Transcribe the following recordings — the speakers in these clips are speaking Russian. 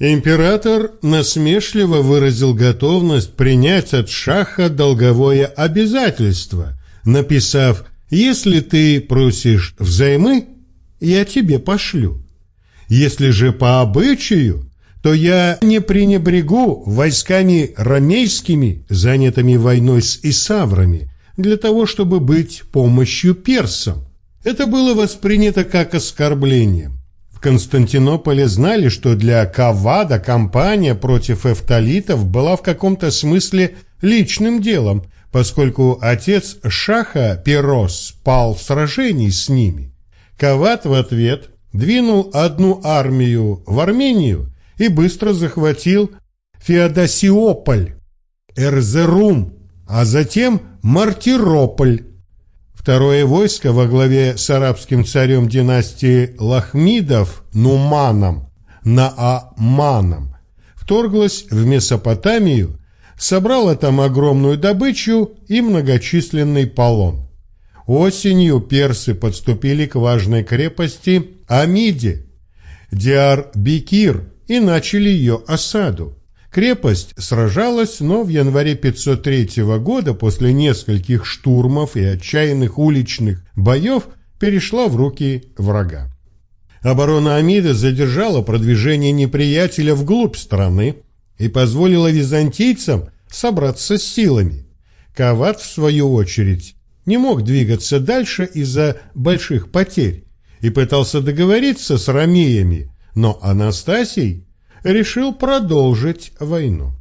Император насмешливо выразил готовность принять от шаха долговое обязательство, написав «Если ты просишь взаймы, я тебе пошлю. Если же по обычаю, то я не пренебрегу войсками ромейскими, занятыми войной с исаврами, для того, чтобы быть помощью персам». Это было воспринято как оскорбление. Константинополе знали, что для Кавада кампания против эфталитов была в каком-то смысле личным делом, поскольку отец Шаха Перос пал в сражении с ними. Кавад в ответ двинул одну армию в Армению и быстро захватил Феодосиополь, Эрзерум, а затем Мартирополь, Второе войско во главе с арабским царем династии Лахмидов Нуманом, Нааманом, вторглось в Месопотамию, собрало там огромную добычу и многочисленный полон. Осенью персы подступили к важной крепости Амиде, Диар-Бекир, и начали ее осаду. Крепость сражалась, но в январе 503 года после нескольких штурмов и отчаянных уличных боев перешла в руки врага. Оборона Амида задержала продвижение неприятеля вглубь страны и позволила византийцам собраться с силами. Кават, в свою очередь, не мог двигаться дальше из-за больших потерь и пытался договориться с ромеями, но Анастасий решил продолжить войну.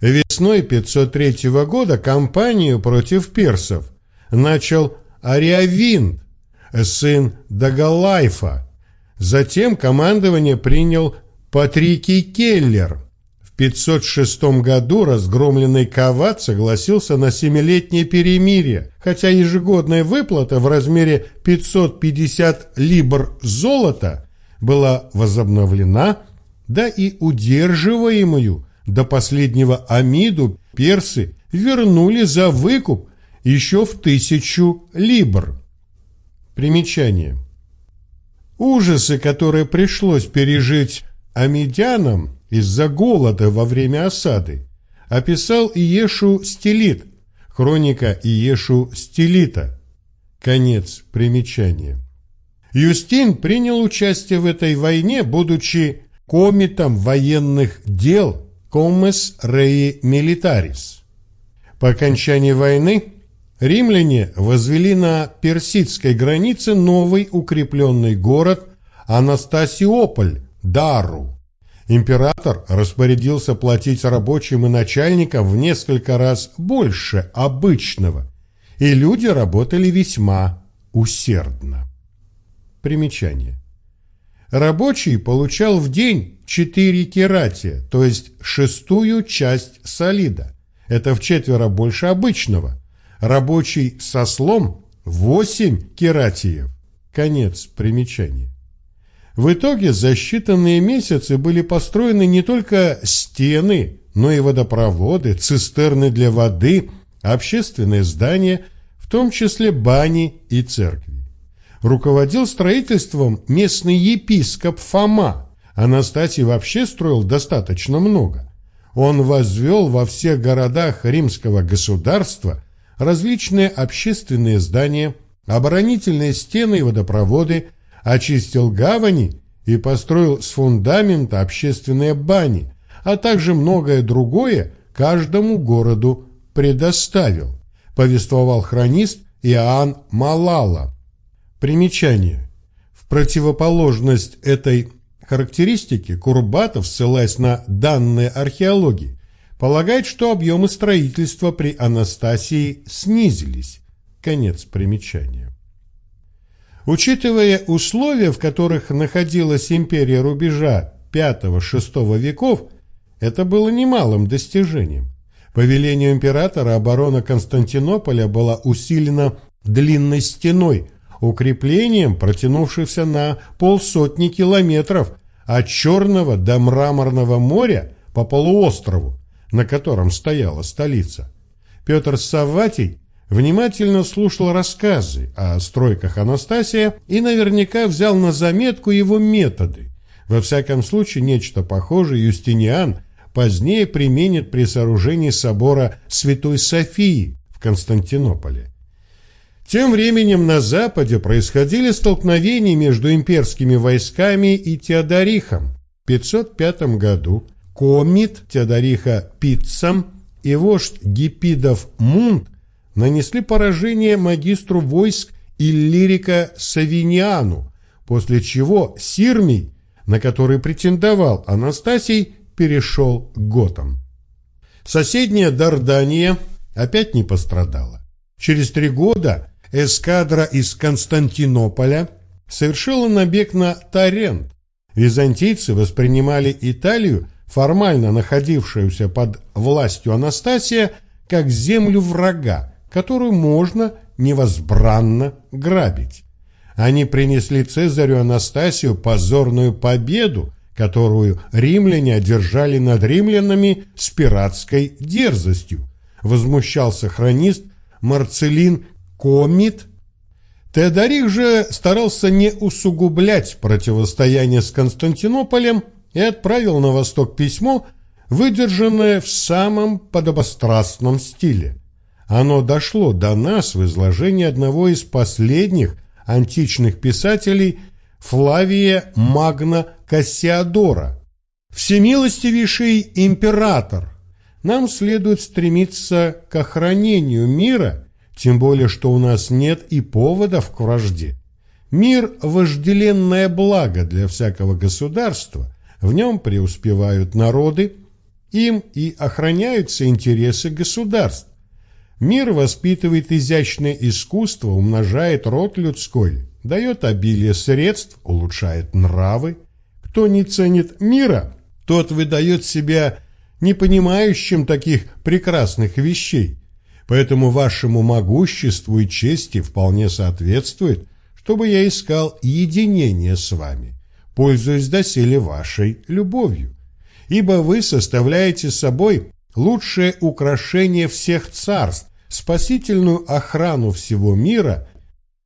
Весной 503 года кампанию против персов начал Ариавин, сын Дагалайфа. Затем командование принял Патрикий Келлер. В 506 году разгромленный Кават согласился на семилетнее перемирие, хотя ежегодная выплата в размере 550 либр золота была возобновлена да и удерживаемую до последнего Амиду персы вернули за выкуп еще в тысячу либр. Примечание. Ужасы, которые пришлось пережить амидянам из-за голода во время осады, описал Иешу Стилит, хроника Иешу Стилита. Конец примечания. Юстин принял участие в этой войне, будучи комитом военных дел Комес Rei Militaris. По окончании войны римляне возвели на персидской границе новый укрепленный город Анастасиополь, Дару. Император распорядился платить рабочим и начальникам в несколько раз больше обычного, и люди работали весьма усердно. Примечание. Рабочий получал в день 4 кератия, то есть шестую часть солида. Это в четверо больше обычного. Рабочий со слом 8 кератиев. Конец примечания. В итоге за считанные месяцы были построены не только стены, но и водопроводы, цистерны для воды, общественные здания, в том числе бани и церкви руководил строительством местный епископ Фома. Анастасий вообще строил достаточно много. Он возвел во всех городах римского государства различные общественные здания, оборонительные стены и водопроводы, очистил гавани и построил с фундамента общественные бани, а также многое другое каждому городу предоставил, повествовал хронист Иоанн Малала. Примечание. В противоположность этой характеристике Курбатов, ссылаясь на данные археологии, полагает, что объемы строительства при Анастасии снизились. Конец примечания. Учитывая условия, в которых находилась империя рубежа V-VI веков, это было немалым достижением. По велению императора оборона Константинополя была усилена длинной стеной – укреплением, протянувшимся на полсотни километров от Черного до Мраморного моря по полуострову, на котором стояла столица. Петр Савватий внимательно слушал рассказы о стройках Анастасия и наверняка взял на заметку его методы. Во всяком случае, нечто похожее Юстиниан позднее применит при сооружении собора Святой Софии в Константинополе. Тем временем на Западе происходили столкновения между имперскими войсками и Теодорихом. В 505 году Комит Теодориха Питцам и вождь Гипидов Мунт нанесли поражение магистру войск Иллирика Савиниану, после чего Сирмий, на который претендовал Анастасий, перешел к готам. Соседняя Дардания опять не пострадала. Через три года эскадра из Константинополя совершила набег на Тарент. Византийцы воспринимали Италию, формально находившуюся под властью Анастасия, как землю врага, которую можно невозбранно грабить. Они принесли Цезарю Анастасию позорную победу, которую римляне одержали над римлянами с пиратской дерзостью. Возмущался хронист Марцелин Комит. Теодорих же старался не усугублять противостояние с Константинополем и отправил на восток письмо, выдержанное в самом подобострастном стиле. Оно дошло до нас в изложении одного из последних античных писателей Флавия Магна Кассиадора. «Всемилостивейший император, нам следует стремиться к охранению мира, тем более что у нас нет и поводов к вражде. Мир – вожделенное благо для всякого государства, в нем преуспевают народы, им и охраняются интересы государств. Мир воспитывает изящное искусство, умножает род людской, дает обилие средств, улучшает нравы. Кто не ценит мира, тот выдает себя непонимающим таких прекрасных вещей. Поэтому вашему могуществу и чести вполне соответствует, чтобы я искал единение с вами, пользуясь доселе вашей любовью. Ибо вы составляете собой лучшее украшение всех царств, спасительную охрану всего мира,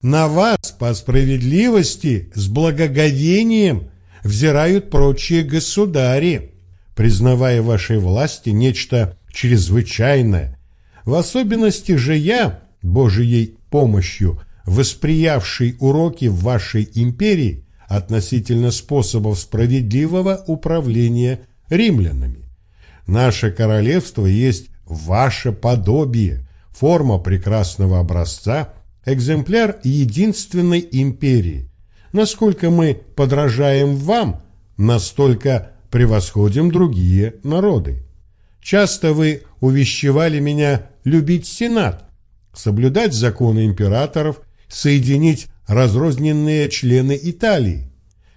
на вас по справедливости с благоговением взирают прочие государи, признавая вашей власти нечто чрезвычайное. В особенности же я, Божией помощью, восприявший уроки в вашей империи относительно способов справедливого управления римлянами. Наше королевство есть ваше подобие, форма прекрасного образца, экземпляр единственной империи. Насколько мы подражаем вам, настолько превосходим другие народы. Часто вы увещевали меня любить Сенат, соблюдать законы императоров, соединить разрозненные члены Италии.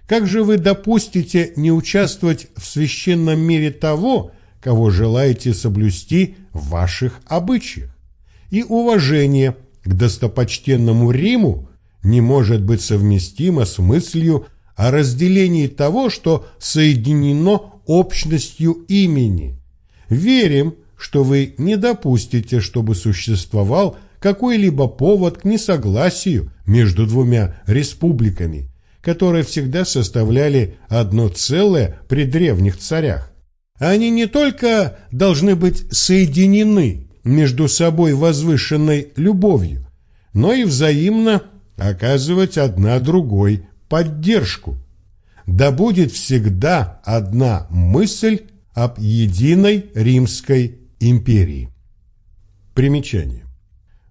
Как же вы допустите не участвовать в священном мире того, кого желаете соблюсти в ваших обычаях? и уважение к достопочтенному Риму не может быть совместимо с мыслью о разделении того, что соединено общностью имени. Верим, что вы не допустите, чтобы существовал какой-либо повод к несогласию между двумя республиками, которые всегда составляли одно целое при древних царях. Они не только должны быть соединены, между собой возвышенной любовью, но и взаимно оказывать одна другой поддержку. Да будет всегда одна мысль об единой Римской империи. Примечание.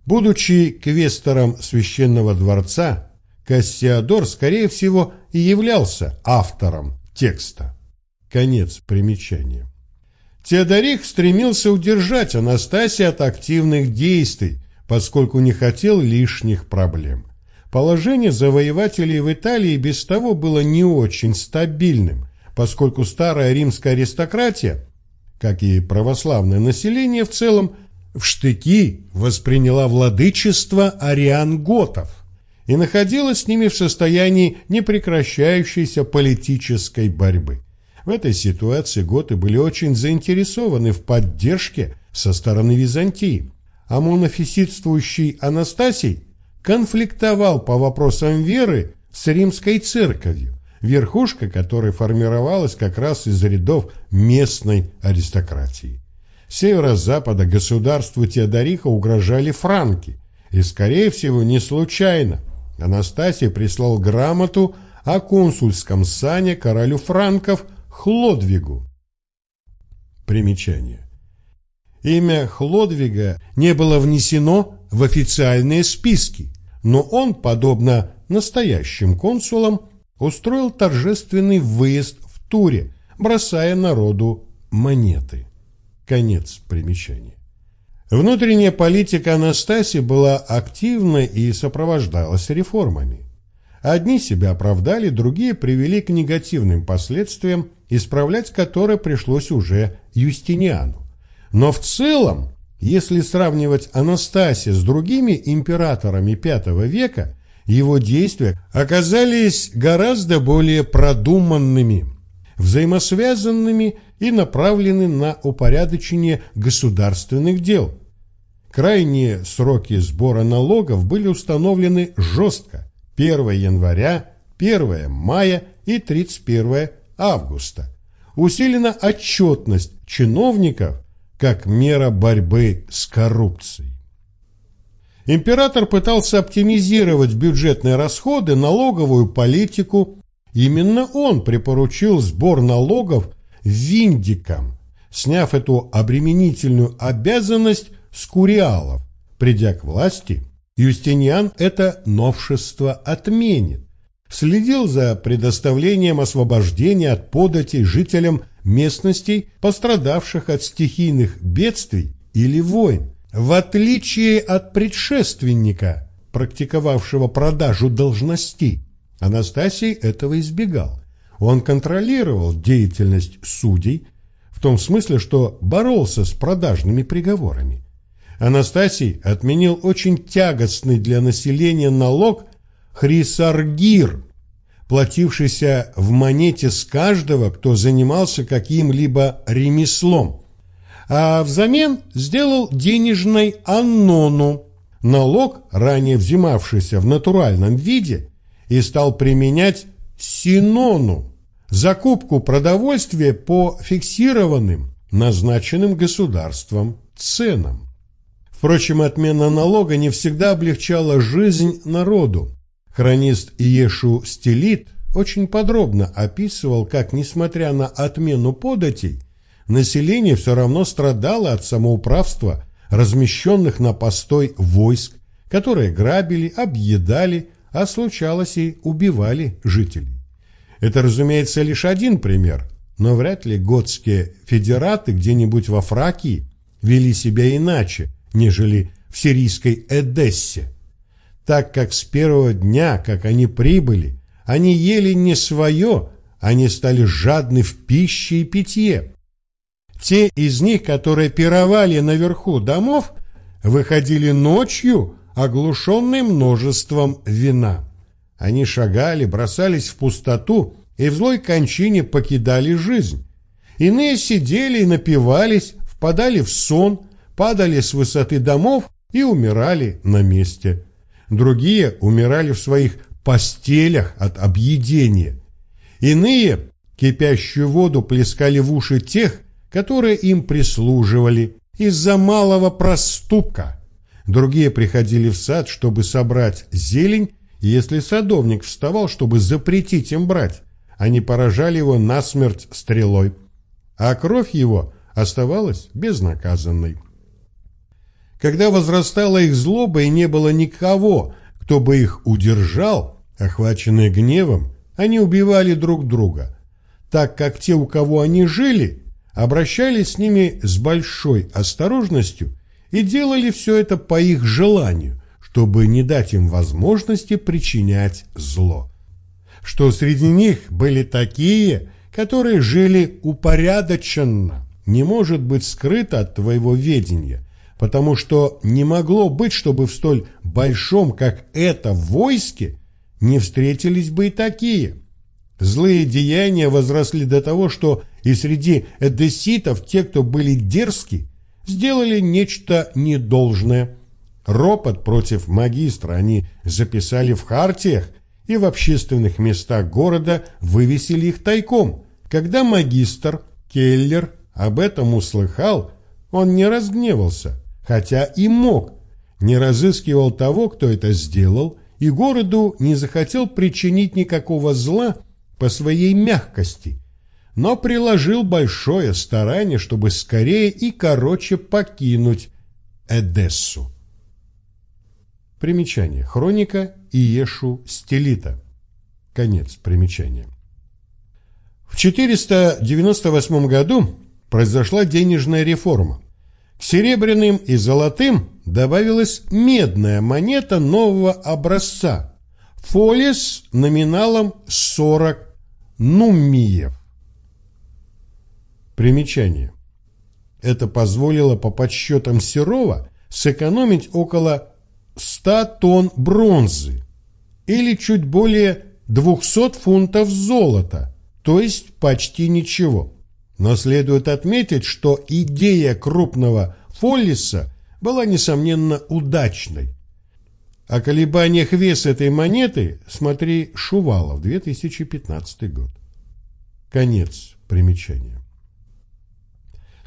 Будучи квестором священного дворца, Кассиадор, скорее всего, и являлся автором текста. Конец примечания. Теодорих стремился удержать Анастасию от активных действий, поскольку не хотел лишних проблем. Положение завоевателей в Италии без того было не очень стабильным, поскольку старая римская аристократия, как и православное население в целом, в штыки восприняла владычество ариан-готов и находилась с ними в состоянии непрекращающейся политической борьбы. В этой ситуации готы были очень заинтересованы в поддержке со стороны Византии, а монофиситствующий Анастасий конфликтовал по вопросам веры с римской церковью, верхушка которой формировалась как раз из рядов местной аристократии. Северо-запада государству Теодориха угрожали франки, и, скорее всего, не случайно. Анастасий прислал грамоту о консульском сане королю франков Хлодвигу. Примечание. Имя Хлодвига не было внесено в официальные списки, но он, подобно настоящим консулам, устроил торжественный выезд в туре, бросая народу монеты. Конец примечания. Внутренняя политика Анастасии была активной и сопровождалась реформами. Одни себя оправдали, другие привели к негативным последствиям, исправлять которые пришлось уже Юстиниану. Но в целом, если сравнивать Анастасия с другими императорами V века, его действия оказались гораздо более продуманными, взаимосвязанными и направлены на упорядочение государственных дел. Крайние сроки сбора налогов были установлены жестко – 1 января, 1 мая и 31 августа. Усилена отчетность чиновников как мера борьбы с коррупцией. Император пытался оптимизировать бюджетные расходы, налоговую политику. Именно он припоручил сбор налогов виндикам, сняв эту обременительную обязанность с куриалов. Придя к власти, Юстиниан это новшество отменит. Следил за предоставлением освобождения от податей жителям местностей, пострадавших от стихийных бедствий или войн. В отличие от предшественника, практиковавшего продажу должностей, Анастасий этого избегал. Он контролировал деятельность судей, в том смысле, что боролся с продажными приговорами. Анастасий отменил очень тягостный для населения налог хрисаргир, платившийся в монете с каждого, кто занимался каким-либо ремеслом а взамен сделал денежной аннону, налог, ранее взимавшийся в натуральном виде, и стал применять синону, закупку продовольствия по фиксированным, назначенным государством ценам. Впрочем, отмена налога не всегда облегчала жизнь народу. Хронист Иешу Стелит очень подробно описывал, как, несмотря на отмену податей, население все равно страдало от самоуправства, размещенных на постой войск, которые грабили, объедали, а случалось и убивали жителей. Это, разумеется, лишь один пример, но вряд ли готские федераты где-нибудь во Фракии вели себя иначе, нежели в сирийской Эдессе, так как с первого дня, как они прибыли, они ели не свое, они стали жадны в пище и питье. Те из них, которые пировали наверху домов, выходили ночью, оглушенные множеством вина. Они шагали, бросались в пустоту и в злой кончине покидали жизнь. Иные сидели и напивались, впадали в сон, падали с высоты домов и умирали на месте. Другие умирали в своих постелях от объедения. Иные кипящую воду плескали в уши тех, которые им прислуживали из-за малого проступка. Другие приходили в сад, чтобы собрать зелень, если садовник вставал, чтобы запретить им брать, они поражали его насмерть стрелой, а кровь его оставалась безнаказанной. Когда возрастала их злоба и не было никого, кто бы их удержал, охваченные гневом, они убивали друг друга, так как те, у кого они жили, обращались с ними с большой осторожностью и делали все это по их желанию, чтобы не дать им возможности причинять зло. Что среди них были такие, которые жили упорядоченно, не может быть скрыто от твоего ведения, потому что не могло быть, чтобы в столь большом, как это, войске не встретились бы и такие. Злые деяния возросли до того, что и среди эдесситов те, кто были дерзки, сделали нечто недолжное. Ропот против магистра они записали в хартиях и в общественных местах города вывесили их тайком. Когда магистр Келлер об этом услыхал, он не разгневался, хотя и мог, не разыскивал того, кто это сделал, и городу не захотел причинить никакого зла по своей мягкости, но приложил большое старание, чтобы скорее и короче покинуть Эдессу. Примечание. Хроника Иешу Стелита. Конец примечания. В 498 году произошла денежная реформа. К серебряным и золотым добавилась медная монета нового образца. Фолис номиналом 40 нуммиев. Примечание. Это позволило по подсчетам Серова сэкономить около 100 тонн бронзы или чуть более 200 фунтов золота, то есть почти ничего. Но следует отметить, что идея крупного Фоллиса была, несомненно, удачной. О колебаниях веса этой монеты смотри Шувалов, 2015 год. Конец примечания.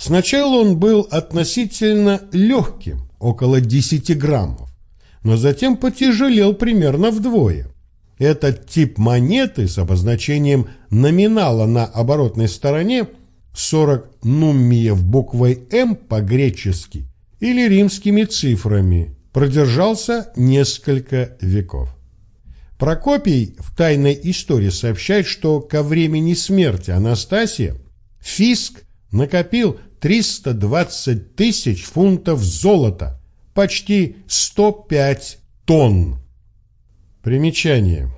Сначала он был относительно легким, около 10 граммов, но затем потяжелел примерно вдвое. Этот тип монеты с обозначением номинала на оборотной стороне 40 нуммиев буквой «М» по-гречески или римскими цифрами продержался несколько веков. Прокопий в «Тайной истории» сообщает, что ко времени смерти Анастасия Фиск накопил 320 тысяч фунтов золота, почти 105 тонн. Примечание.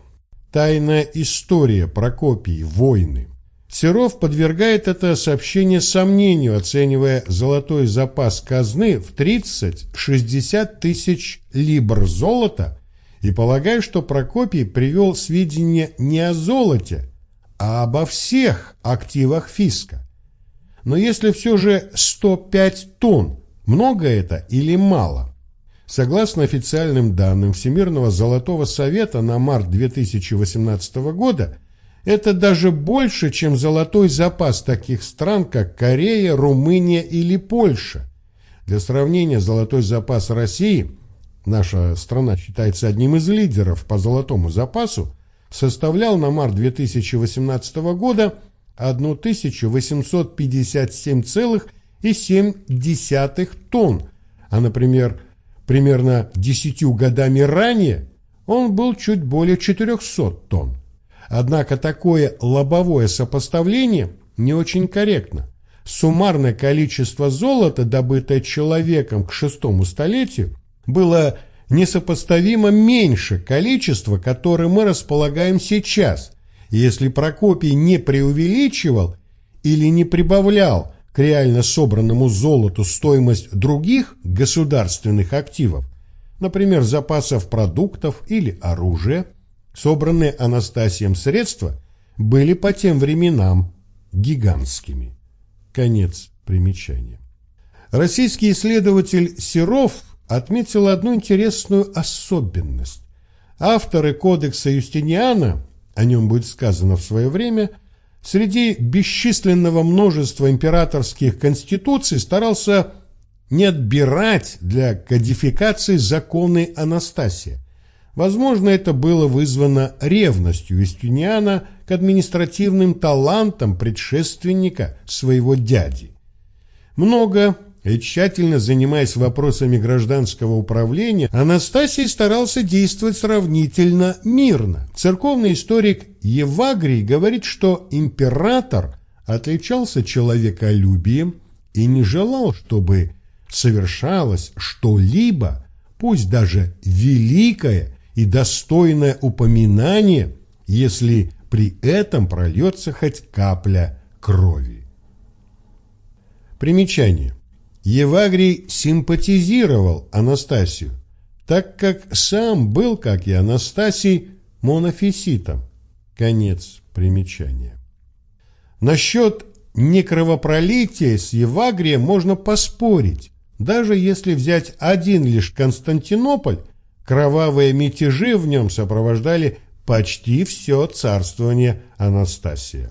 Тайная история Прокопий «Войны». Серов подвергает это сообщение сомнению, оценивая золотой запас казны в 30-60 тысяч либр золота и полагая, что Прокопий привел сведения не о золоте, а обо всех активах фиска. Но если все же 105 тонн, много это или мало? Согласно официальным данным Всемирного Золотого Совета на март 2018 года, это даже больше, чем золотой запас таких стран, как Корея, Румыния или Польша. Для сравнения, золотой запас России, наша страна считается одним из лидеров по золотому запасу, составлял на март 2018 года 1857,7 тонн, а, например, примерно 10 годами ранее он был чуть более 400 тонн. Однако такое лобовое сопоставление не очень корректно. Суммарное количество золота, добытое человеком к шестому столетию, было несопоставимо меньше количества, которым мы располагаем сейчас, если Прокопий не преувеличивал или не прибавлял к реально собранному золоту стоимость других государственных активов, например, запасов продуктов или оружия, собранные Анастасием средства были по тем временам гигантскими. Конец примечания. Российский исследователь Серов отметил одну интересную особенность. Авторы кодекса Юстиниана о нем будет сказано в свое время, среди бесчисленного множества императорских конституций старался не отбирать для кодификации законы Анастасия. Возможно, это было вызвано ревностью Юстиниана к административным талантам предшественника своего дяди. Много и тщательно занимаясь вопросами гражданского управления, Анастасий старался действовать сравнительно мирно. Церковный историк Евагрий говорит, что император отличался человеколюбием и не желал, чтобы совершалось что-либо, пусть даже великое и достойное упоминание, если при этом прольется хоть капля крови. Примечание. Евагрий симпатизировал Анастасию, так как сам был, как и Анастасий, монофиситом. Конец примечания. Насчет некровопролития с Евагрием можно поспорить. Даже если взять один лишь Константинополь, кровавые мятежи в нем сопровождали почти все царствование Анастасия.